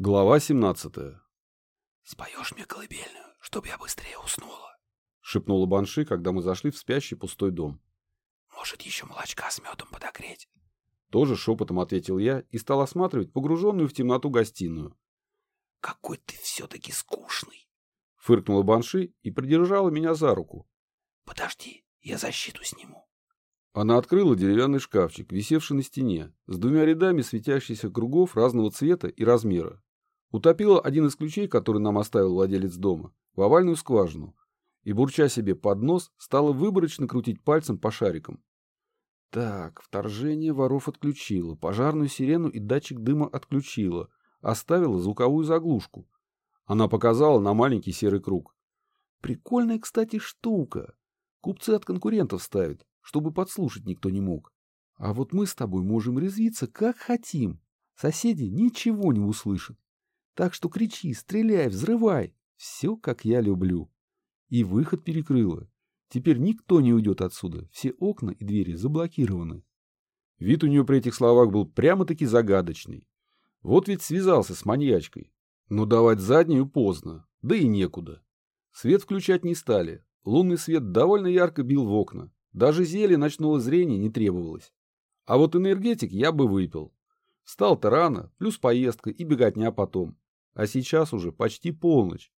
Глава 17 «Споешь мне колыбельную, чтобы я быстрее уснула?» — шепнула Банши, когда мы зашли в спящий пустой дом. «Может, еще молочка с медом подогреть?» Тоже шепотом ответил я и стал осматривать погруженную в темноту гостиную. «Какой ты все-таки скучный!» — фыркнула Банши и придержала меня за руку. «Подожди, я защиту сниму». Она открыла деревянный шкафчик, висевший на стене, с двумя рядами светящихся кругов разного цвета и размера. Утопила один из ключей, который нам оставил владелец дома, в овальную скважину, и, бурча себе под нос, стала выборочно крутить пальцем по шарикам. Так, вторжение воров отключила, пожарную сирену и датчик дыма отключила, оставила звуковую заглушку. Она показала на маленький серый круг. Прикольная, кстати, штука. Купцы от конкурентов ставят, чтобы подслушать никто не мог. А вот мы с тобой можем резвиться как хотим. Соседи ничего не услышат. Так что кричи, стреляй, взрывай. Все, как я люблю. И выход перекрыла. Теперь никто не уйдет отсюда. Все окна и двери заблокированы. Вид у нее при этих словах был прямо-таки загадочный. Вот ведь связался с маньячкой. Но давать заднюю поздно, да и некуда. Свет включать не стали. Лунный свет довольно ярко бил в окна. Даже зелье ночного зрения не требовалось. А вот энергетик я бы выпил. Встал-то рано, плюс поездка и беготня потом. А сейчас уже почти полночь.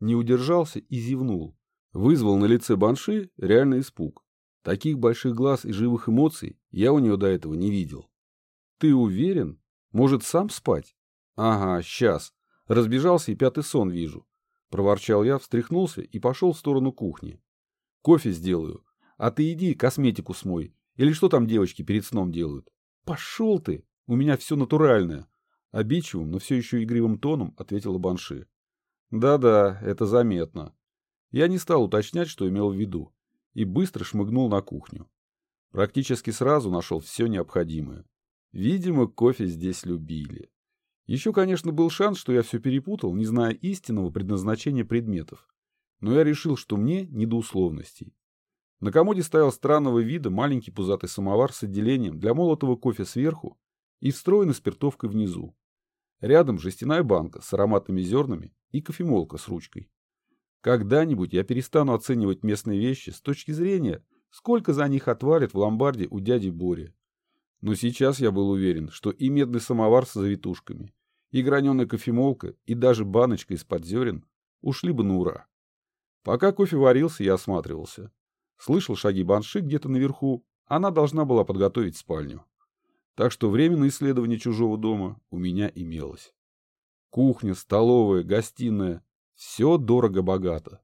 Не удержался и зевнул. Вызвал на лице Банши реальный испуг. Таких больших глаз и живых эмоций я у нее до этого не видел. Ты уверен? Может, сам спать? Ага, сейчас. Разбежался и пятый сон вижу. Проворчал я, встряхнулся и пошел в сторону кухни. Кофе сделаю, а ты иди косметику смой. Или что там девочки перед сном делают? Пошел ты! У меня все натуральное. Обидчивым, но все еще игривым тоном ответила Банши. Да-да, это заметно. Я не стал уточнять, что имел в виду, и быстро шмыгнул на кухню. Практически сразу нашел все необходимое. Видимо, кофе здесь любили. Еще, конечно, был шанс, что я все перепутал, не зная истинного предназначения предметов. Но я решил, что мне не до условностей. На комоде стоял странного вида маленький пузатый самовар с отделением для молотого кофе сверху и встроенной спиртовкой внизу. Рядом жестяная банка с ароматными зернами и кофемолка с ручкой. Когда-нибудь я перестану оценивать местные вещи с точки зрения, сколько за них отвалит в ломбарде у дяди Бори. Но сейчас я был уверен, что и медный самовар с завитушками, и граненая кофемолка, и даже баночка из-под зерен ушли бы на ура. Пока кофе варился, я осматривался. Слышал шаги Банши где-то наверху, она должна была подготовить спальню. Так что время на исследование чужого дома у меня имелось. Кухня, столовая, гостиная – все дорого-богато.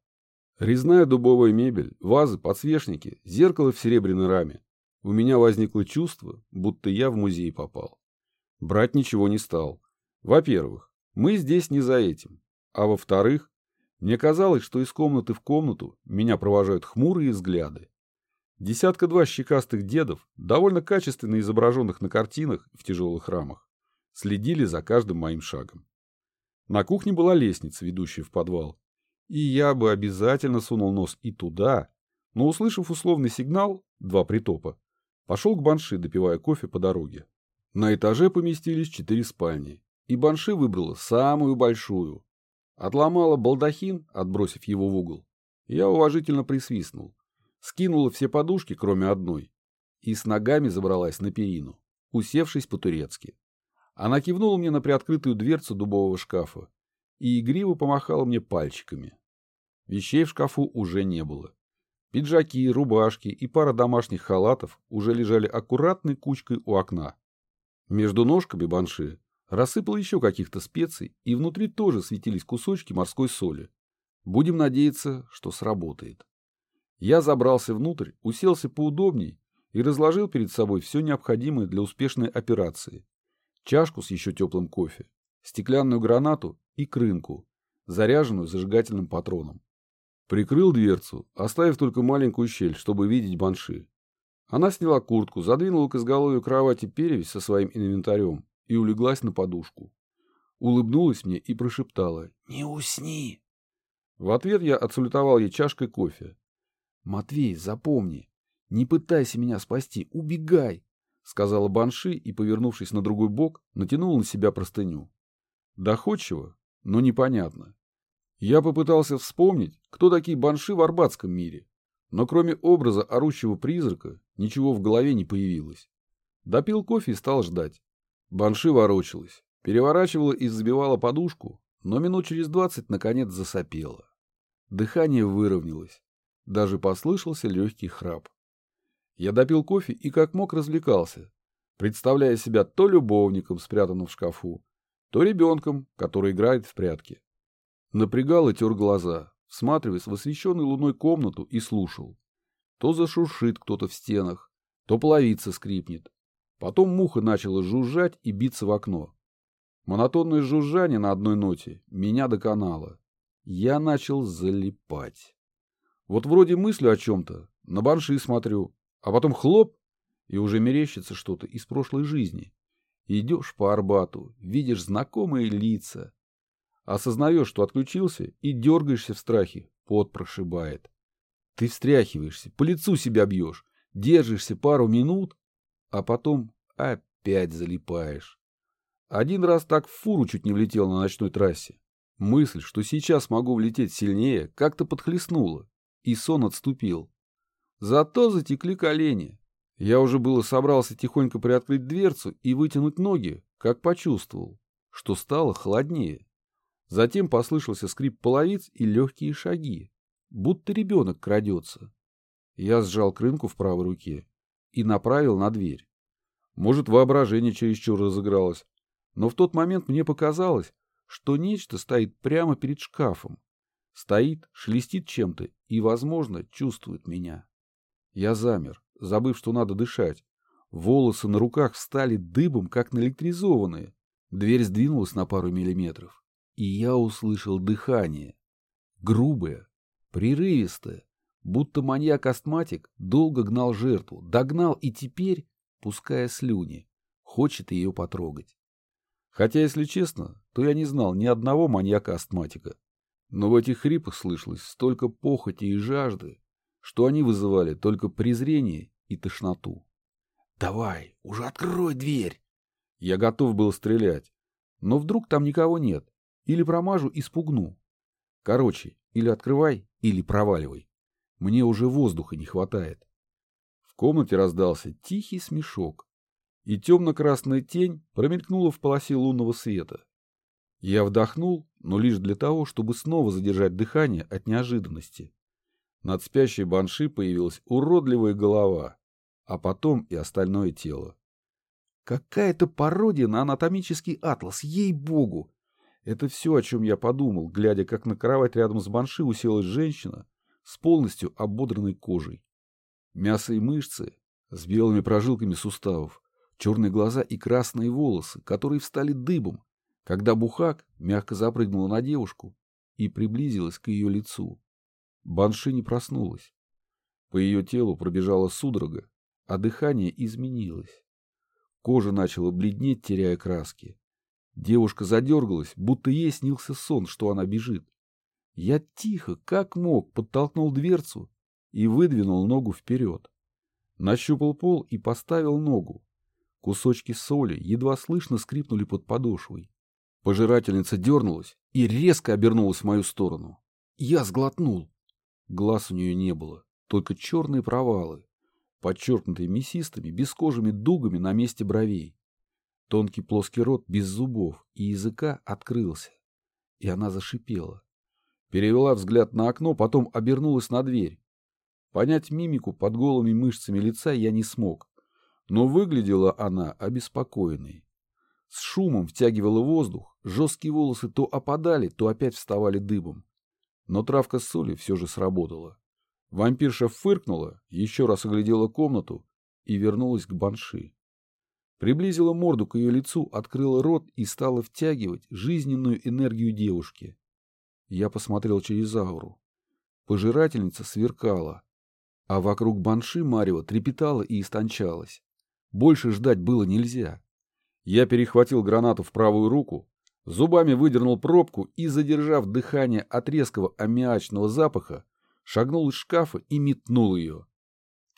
Резная дубовая мебель, вазы, подсвечники, зеркало в серебряной раме. У меня возникло чувство, будто я в музей попал. Брать ничего не стал. Во-первых, мы здесь не за этим. А во-вторых, мне казалось, что из комнаты в комнату меня провожают хмурые взгляды. Десятка-два щекастых дедов, довольно качественно изображенных на картинах в тяжелых рамах, следили за каждым моим шагом. На кухне была лестница, ведущая в подвал, и я бы обязательно сунул нос и туда, но, услышав условный сигнал, два притопа, пошел к банши, допивая кофе по дороге. На этаже поместились четыре спальни, и банши выбрала самую большую, Отломала балдахин, отбросив его в угол. Я уважительно присвистнул. Скинула все подушки, кроме одной, и с ногами забралась на перину, усевшись по-турецки. Она кивнула мне на приоткрытую дверцу дубового шкафа и игриво помахала мне пальчиками. Вещей в шкафу уже не было. Пиджаки, рубашки и пара домашних халатов уже лежали аккуратной кучкой у окна. Между ножками банши Рассыпал еще каких-то специй, и внутри тоже светились кусочки морской соли. Будем надеяться, что сработает. Я забрался внутрь, уселся поудобней и разложил перед собой все необходимое для успешной операции. Чашку с еще теплым кофе, стеклянную гранату и крынку, заряженную зажигательным патроном. Прикрыл дверцу, оставив только маленькую щель, чтобы видеть банши. Она сняла куртку, задвинула к изголовью кровати перевязь со своим инвентарем и улеглась на подушку. Улыбнулась мне и прошептала «Не усни!». В ответ я отсулетовал ей чашкой кофе. «Матвей, запомни, не пытайся меня спасти, убегай!» сказала Банши и, повернувшись на другой бок, натянула на себя простыню. Доходчиво, но непонятно. Я попытался вспомнить, кто такие банши в арбатском мире, но кроме образа орущего призрака ничего в голове не появилось. Допил кофе и стал ждать. Банши ворочалась, переворачивала и взбивала подушку, но минут через двадцать наконец засопела. Дыхание выровнялось. Даже послышался легкий храп. Я допил кофе и как мог развлекался, представляя себя то любовником, спрятанным в шкафу, то ребенком, который играет в прятки. Напрягал и тер глаза, всматриваясь в освещенную луной комнату и слушал. То зашуршит кто-то в стенах, то половица скрипнет. Потом муха начала жужжать и биться в окно. Монотонное жужжание на одной ноте меня доконало. Я начал залипать. Вот вроде мыслю о чем-то, на банши смотрю, а потом хлоп, и уже мерещится что-то из прошлой жизни. Идешь по Арбату, видишь знакомые лица. Осознаешь, что отключился, и дергаешься в страхе, пот прошибает. Ты встряхиваешься, по лицу себя бьешь, держишься пару минут, а потом опять залипаешь. Один раз так в фуру чуть не влетел на ночной трассе. Мысль, что сейчас могу влететь сильнее, как-то подхлестнула, и сон отступил. Зато затекли колени. Я уже было собрался тихонько приоткрыть дверцу и вытянуть ноги, как почувствовал, что стало холоднее. Затем послышался скрип половиц и легкие шаги, будто ребенок крадется. Я сжал крынку в правой руке и направил на дверь. Может, воображение чересчур разыгралось, но в тот момент мне показалось, что нечто стоит прямо перед шкафом. Стоит, шелестит чем-то и, возможно, чувствует меня. Я замер, забыв, что надо дышать. Волосы на руках встали дыбом, как наэлектризованные. Дверь сдвинулась на пару миллиметров, и я услышал дыхание. Грубое, прерывистое, будто маньяк-астматик долго гнал жертву, догнал и теперь, пуская слюни, хочет ее потрогать. Хотя, если честно, то я не знал ни одного маньяка-астматика. Но в этих хрипах слышалось столько похоти и жажды, что они вызывали только презрение и тошноту. «Давай, уже открой дверь!» Я готов был стрелять, но вдруг там никого нет, или промажу и спугну. Короче, или открывай, или проваливай. Мне уже воздуха не хватает. В комнате раздался тихий смешок и темно-красная тень промелькнула в полосе лунного света. Я вдохнул, но лишь для того, чтобы снова задержать дыхание от неожиданности. Над спящей банши появилась уродливая голова, а потом и остальное тело. Какая-то пародия на анатомический атлас, ей-богу! Это все, о чем я подумал, глядя, как на кровать рядом с банши уселась женщина с полностью ободранной кожей. Мясо и мышцы с белыми прожилками суставов, черные глаза и красные волосы, которые встали дыбом, когда Бухак мягко запрыгнула на девушку и приблизилась к ее лицу. Банши не проснулась. По ее телу пробежала судорога, а дыхание изменилось. Кожа начала бледнеть, теряя краски. Девушка задергалась, будто ей снился сон, что она бежит. Я тихо, как мог, подтолкнул дверцу и выдвинул ногу вперед. Нащупал пол и поставил ногу, Кусочки соли едва слышно скрипнули под подошвой. Пожирательница дернулась и резко обернулась в мою сторону. Я сглотнул. Глаз у нее не было, только черные провалы, подчеркнутые мясистыми, бескожими дугами на месте бровей. Тонкий плоский рот без зубов и языка открылся, и она зашипела. Перевела взгляд на окно, потом обернулась на дверь. Понять мимику под голыми мышцами лица я не смог, но выглядела она обеспокоенной. С шумом втягивала воздух, жесткие волосы то опадали, то опять вставали дыбом. Но травка с солью все же сработала. Вампирша фыркнула, еще раз оглядела комнату и вернулась к банши. Приблизила морду к ее лицу, открыла рот и стала втягивать жизненную энергию девушки. Я посмотрел через ауру. Пожирательница сверкала, а вокруг банши Марева трепетала и истончалась. Больше ждать было нельзя. Я перехватил гранату в правую руку, зубами выдернул пробку и, задержав дыхание от резкого аммиачного запаха, шагнул из шкафа и метнул ее.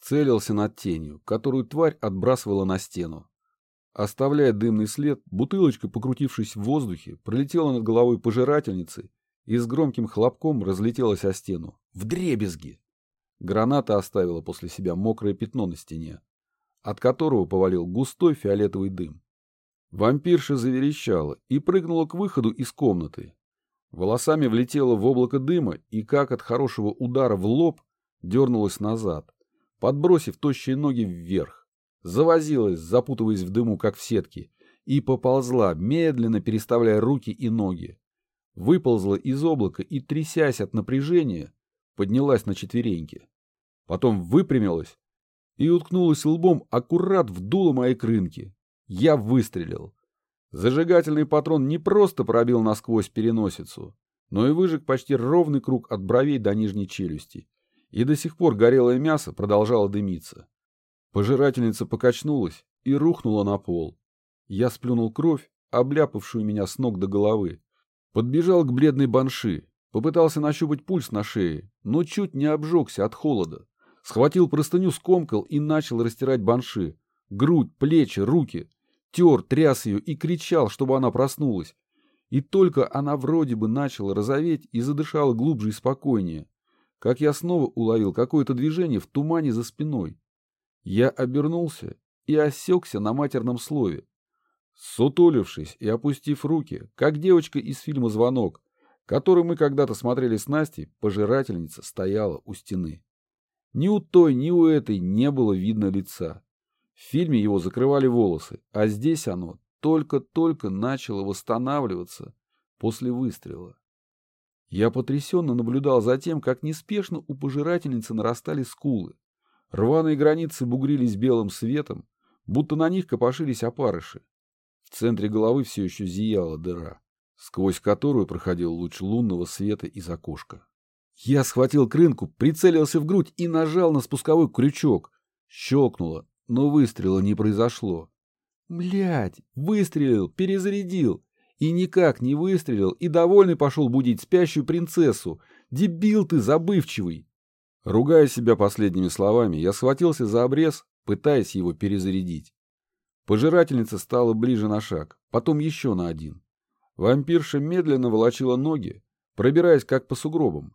Целился над тенью, которую тварь отбрасывала на стену. Оставляя дымный след, бутылочка, покрутившись в воздухе, пролетела над головой пожирательницы и с громким хлопком разлетелась о стену. В дребезги! Граната оставила после себя мокрое пятно на стене, от которого повалил густой фиолетовый дым. Вампирша заверещала и прыгнула к выходу из комнаты. Волосами влетела в облако дыма и, как от хорошего удара в лоб, дернулась назад, подбросив тощие ноги вверх. Завозилась, запутываясь в дыму, как в сетке, и поползла, медленно переставляя руки и ноги. Выползла из облака и, трясясь от напряжения, поднялась на четвереньки. Потом выпрямилась и уткнулась лбом аккурат в дуло моей крынки. Я выстрелил. Зажигательный патрон не просто пробил насквозь переносицу, но и выжег почти ровный круг от бровей до нижней челюсти. И до сих пор горелое мясо продолжало дымиться. Пожирательница покачнулась и рухнула на пол. Я сплюнул кровь, обляпавшую меня с ног до головы. Подбежал к бледной банши, попытался нащупать пульс на шее, но чуть не обжегся от холода. Схватил простыню, скомкал и начал растирать банши. Грудь, плечи, руки тер, тряс ее и кричал, чтобы она проснулась. И только она вроде бы начала розоветь и задышала глубже и спокойнее, как я снова уловил какое-то движение в тумане за спиной. Я обернулся и осекся на матерном слове. Сутулившись и опустив руки, как девочка из фильма «Звонок», который мы когда-то смотрели с Настей, пожирательница стояла у стены. Ни у той, ни у этой не было видно лица. В фильме его закрывали волосы, а здесь оно только-только начало восстанавливаться после выстрела. Я потрясенно наблюдал за тем, как неспешно у пожирательницы нарастали скулы. Рваные границы бугрились белым светом, будто на них копошились опарыши. В центре головы все еще зияла дыра, сквозь которую проходил луч лунного света из окошка. Я схватил крынку, прицелился в грудь и нажал на спусковой крючок. Щелкнуло, но выстрела не произошло. Блядь, выстрелил, перезарядил. И никак не выстрелил, и довольный пошел будить спящую принцессу. Дебил ты, забывчивый. Ругая себя последними словами, я схватился за обрез, пытаясь его перезарядить. Пожирательница стала ближе на шаг, потом еще на один. Вампирша медленно волочила ноги, пробираясь как по сугробам.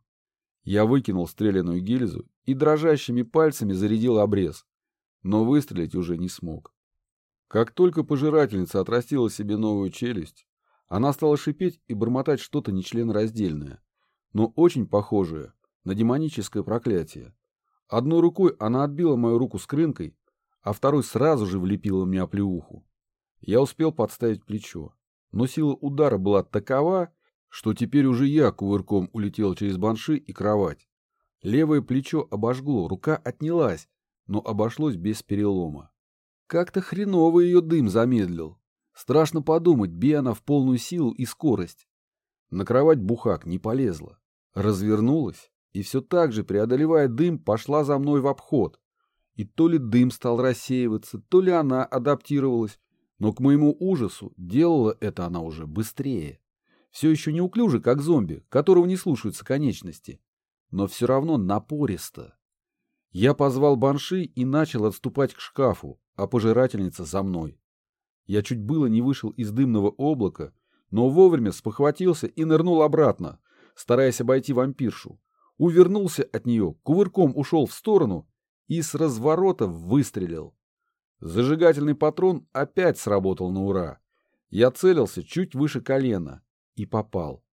Я выкинул стрелянную гильзу и дрожащими пальцами зарядил обрез но выстрелить уже не смог. Как только пожирательница отрастила себе новую челюсть, она стала шипеть и бормотать что-то нечленораздельное, но очень похожее на демоническое проклятие. Одной рукой она отбила мою руку с крынкой, а второй сразу же влепила мне оплеуху. Я успел подставить плечо, но сила удара была такова, что теперь уже я кувырком улетел через банши и кровать. Левое плечо обожгло, рука отнялась, но обошлось без перелома. Как-то хреново ее дым замедлил. Страшно подумать, бей она в полную силу и скорость. На кровать бухак не полезла. Развернулась и все так же, преодолевая дым, пошла за мной в обход. И то ли дым стал рассеиваться, то ли она адаптировалась, но к моему ужасу делала это она уже быстрее. Все еще неуклюже, как зомби, которого не слушаются конечности, но все равно напористо. Я позвал банши и начал отступать к шкафу, а пожирательница за мной. Я чуть было не вышел из дымного облака, но вовремя спохватился и нырнул обратно, стараясь обойти вампиршу. Увернулся от нее, кувырком ушел в сторону и с разворота выстрелил. Зажигательный патрон опять сработал на ура. Я целился чуть выше колена и попал.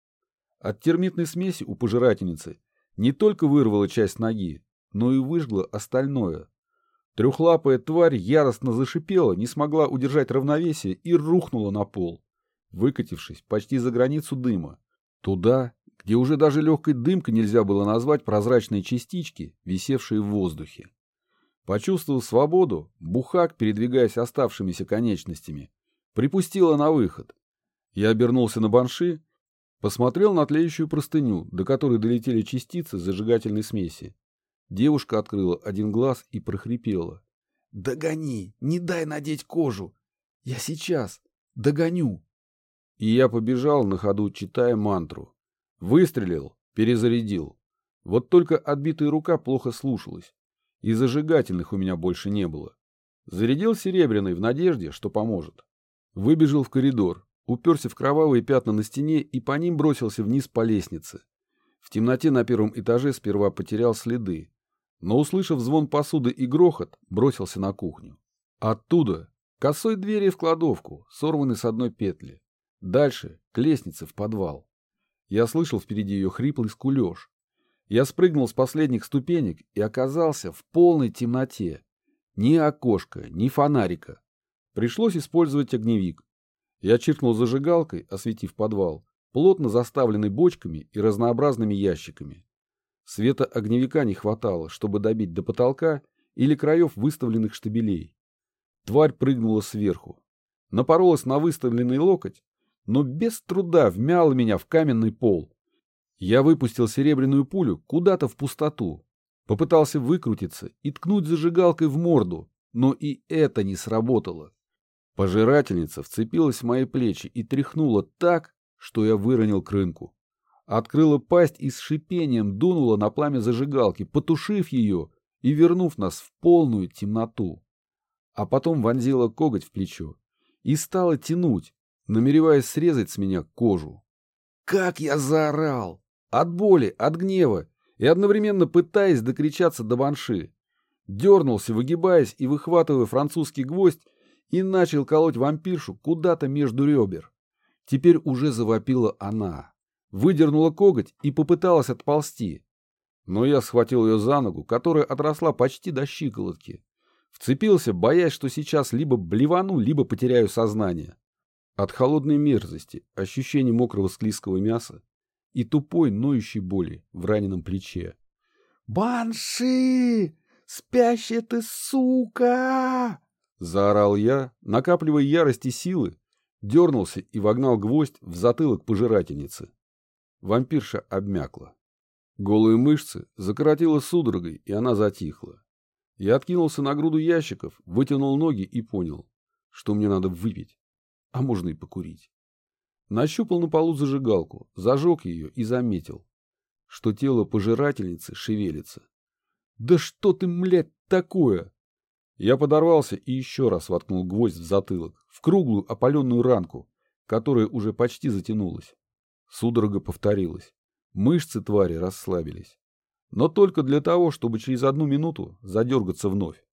От термитной смеси у пожирательницы не только вырвала часть ноги, но и выжгла остальное. Трехлапая тварь яростно зашипела, не смогла удержать равновесие и рухнула на пол, выкатившись почти за границу дыма. Туда, где уже даже легкой дымкой нельзя было назвать прозрачные частички, висевшие в воздухе. Почувствовав свободу, Бухак, передвигаясь оставшимися конечностями, припустила на выход. Я обернулся на банши, посмотрел на тлеющую простыню, до которой долетели частицы зажигательной смеси, Девушка открыла один глаз и прохрипела. «Догони! Не дай надеть кожу! Я сейчас! Догоню!» И я побежал на ходу, читая мантру. Выстрелил, перезарядил. Вот только отбитая рука плохо слушалась. И зажигательных у меня больше не было. Зарядил серебряный в надежде, что поможет. Выбежал в коридор, уперся в кровавые пятна на стене и по ним бросился вниз по лестнице. В темноте на первом этаже сперва потерял следы, но, услышав звон посуды и грохот, бросился на кухню. Оттуда косой двери в кладовку, сорванный с одной петли. Дальше к лестнице в подвал. Я слышал впереди ее хриплый скулеж. Я спрыгнул с последних ступенек и оказался в полной темноте. Ни окошка, ни фонарика. Пришлось использовать огневик. Я чиркнул зажигалкой, осветив подвал, плотно заставленный бочками и разнообразными ящиками. Света огневика не хватало, чтобы добить до потолка или краев выставленных штабелей. Тварь прыгнула сверху. Напоролась на выставленный локоть, но без труда вмяла меня в каменный пол. Я выпустил серебряную пулю куда-то в пустоту. Попытался выкрутиться и ткнуть зажигалкой в морду, но и это не сработало. Пожирательница вцепилась в мои плечи и тряхнула так, что я выронил крынку. Открыла пасть и с шипением дунула на пламя зажигалки, потушив ее и вернув нас в полную темноту. А потом вонзила коготь в плечо и стала тянуть, намереваясь срезать с меня кожу. Как я заорал! От боли, от гнева и одновременно пытаясь докричаться до банши. Дернулся, выгибаясь и выхватывая французский гвоздь, и начал колоть вампиршу куда-то между ребер. Теперь уже завопила она. Выдернула коготь и попыталась отползти. Но я схватил ее за ногу, которая отросла почти до щиколотки. Вцепился, боясь, что сейчас либо блевану, либо потеряю сознание. От холодной мерзости, ощущения мокрого склизкого мяса и тупой ноющей боли в раненом плече. «Банши! Спящая ты сука!» Заорал я, накапливая ярость и силы, дернулся и вогнал гвоздь в затылок пожирательницы. Вампирша обмякла. Голые мышцы закоротило судорогой, и она затихла. Я откинулся на груду ящиков, вытянул ноги и понял, что мне надо выпить, а можно и покурить. Нащупал на полу зажигалку, зажег ее и заметил, что тело пожирательницы шевелится. «Да что ты, млядь, такое?» Я подорвался и еще раз воткнул гвоздь в затылок, в круглую опаленную ранку, которая уже почти затянулась. Судорога повторилась. Мышцы твари расслабились. Но только для того, чтобы через одну минуту задергаться вновь.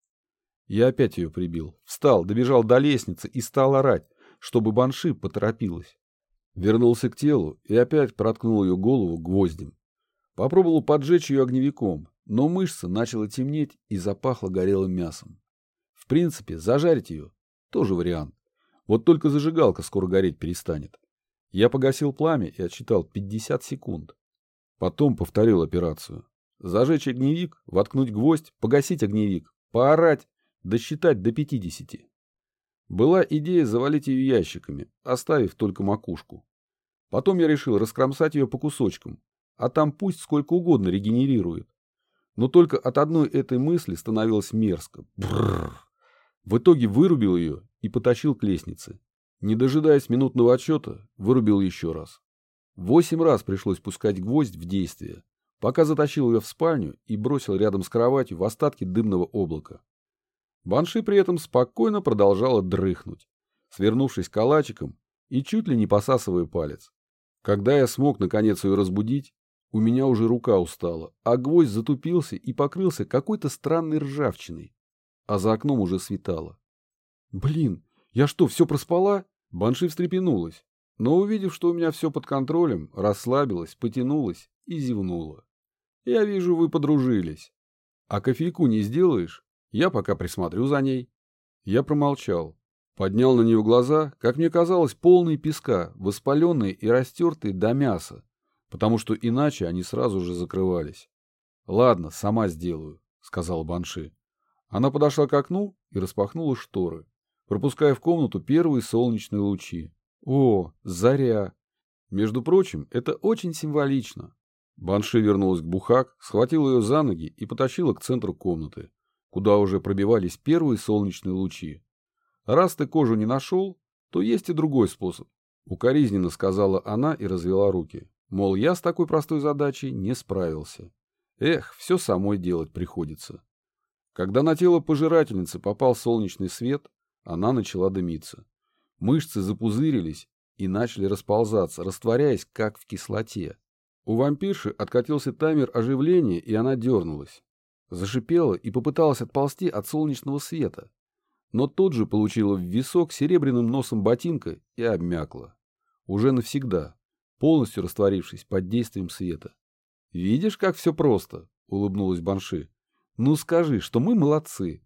Я опять ее прибил. Встал, добежал до лестницы и стал орать, чтобы банши поторопилась. Вернулся к телу и опять проткнул ее голову гвоздем. Попробовал поджечь ее огневиком, но мышца начала темнеть и запахла горелым мясом. В принципе, зажарить ее – тоже вариант. Вот только зажигалка скоро гореть перестанет. Я погасил пламя и отсчитал 50 секунд. Потом повторил операцию. Зажечь огневик, воткнуть гвоздь, погасить огневик, поорать, досчитать до 50. Была идея завалить ее ящиками, оставив только макушку. Потом я решил раскромсать ее по кусочкам, а там пусть сколько угодно регенерирует. Но только от одной этой мысли становилось мерзко. Бррр. В итоге вырубил ее и потащил к лестнице. Не дожидаясь минутного отчета, вырубил еще раз. Восемь раз пришлось пускать гвоздь в действие, пока затащил ее в спальню и бросил рядом с кроватью в остатки дымного облака. Банши при этом спокойно продолжала дрыхнуть, свернувшись калачиком и чуть ли не посасывая палец. Когда я смог наконец ее разбудить, у меня уже рука устала, а гвоздь затупился и покрылся какой-то странной ржавчиной а за окном уже светало. «Блин, я что, все проспала?» Банши встрепенулась, но, увидев, что у меня все под контролем, расслабилась, потянулась и зевнула. «Я вижу, вы подружились. А кофейку не сделаешь? Я пока присмотрю за ней». Я промолчал. Поднял на нее глаза, как мне казалось, полные песка, воспаленные и растертые до мяса, потому что иначе они сразу же закрывались. «Ладно, сама сделаю», — сказал Банши. Она подошла к окну и распахнула шторы, пропуская в комнату первые солнечные лучи. О, заря! Между прочим, это очень символично. Банши вернулась к Бухак, схватила ее за ноги и потащила к центру комнаты, куда уже пробивались первые солнечные лучи. Раз ты кожу не нашел, то есть и другой способ. Укоризненно сказала она и развела руки. Мол, я с такой простой задачей не справился. Эх, все самой делать приходится. Когда на тело пожирательницы попал солнечный свет, она начала дымиться. Мышцы запузырились и начали расползаться, растворяясь, как в кислоте. У вампирши откатился таймер оживления, и она дернулась. Зашипела и попыталась отползти от солнечного света. Но тут же получила в висок серебряным носом ботинка и обмякла. Уже навсегда, полностью растворившись под действием света. «Видишь, как все просто?» — улыбнулась Банши. «Ну скажи, что мы молодцы».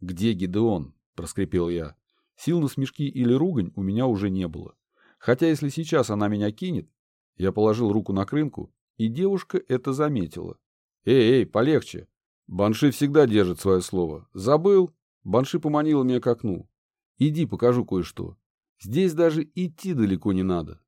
«Где Гидеон?» — проскрипел я. Сил на смешки или ругань у меня уже не было. Хотя если сейчас она меня кинет, я положил руку на крынку, и девушка это заметила. «Эй, эй, полегче!» Банши всегда держит свое слово. «Забыл?» Банши поманила меня к окну. «Иди, покажу кое-что. Здесь даже идти далеко не надо.